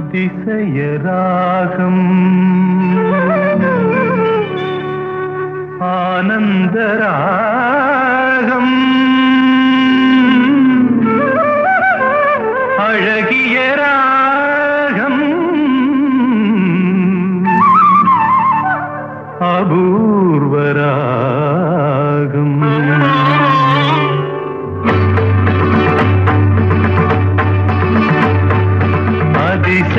അതിശയരാഗം ആനന്ദരാഗം. അഴകിയ രാഗം. അപൂർവരാഗം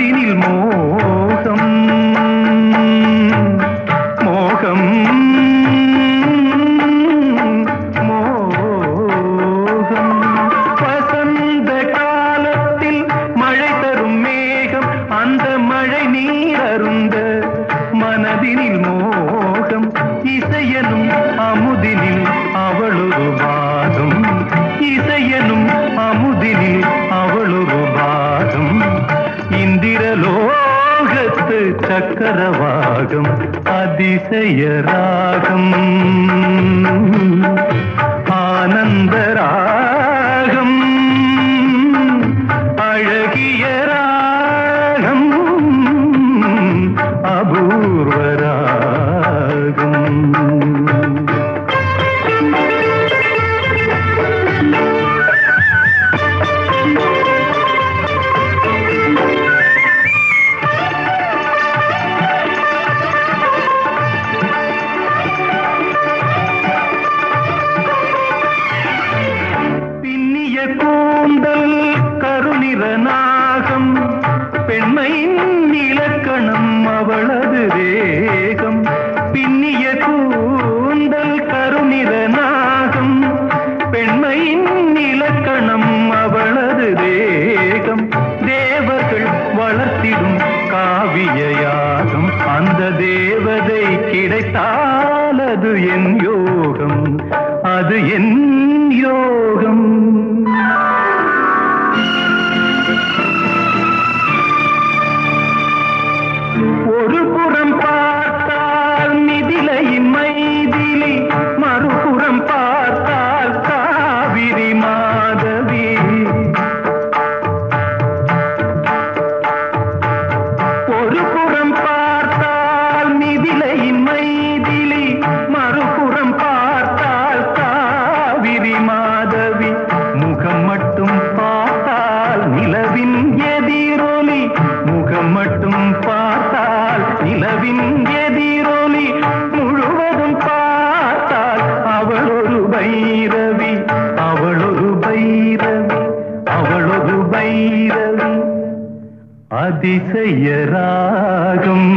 மனதினில் மோகம். இந்திரலோகத்து சக்கரவாகம் அதிசயராகம் ஆனந்தராகம் கூந்தல் கருணிர நாகம் பெண்மையின் இலக்கணம் அவளது வேகம் பின்னிய கூந்தல் கருணிர நாகம் பெண்மையின் இலக்கணம் அவளது வேகம் தேவர்கள் வளர்த்திடும் காவியயாகம் அந்த தேவதை கிடைத்தால் அது என் யோகம். அது என் பைரவி அதிசயராகம்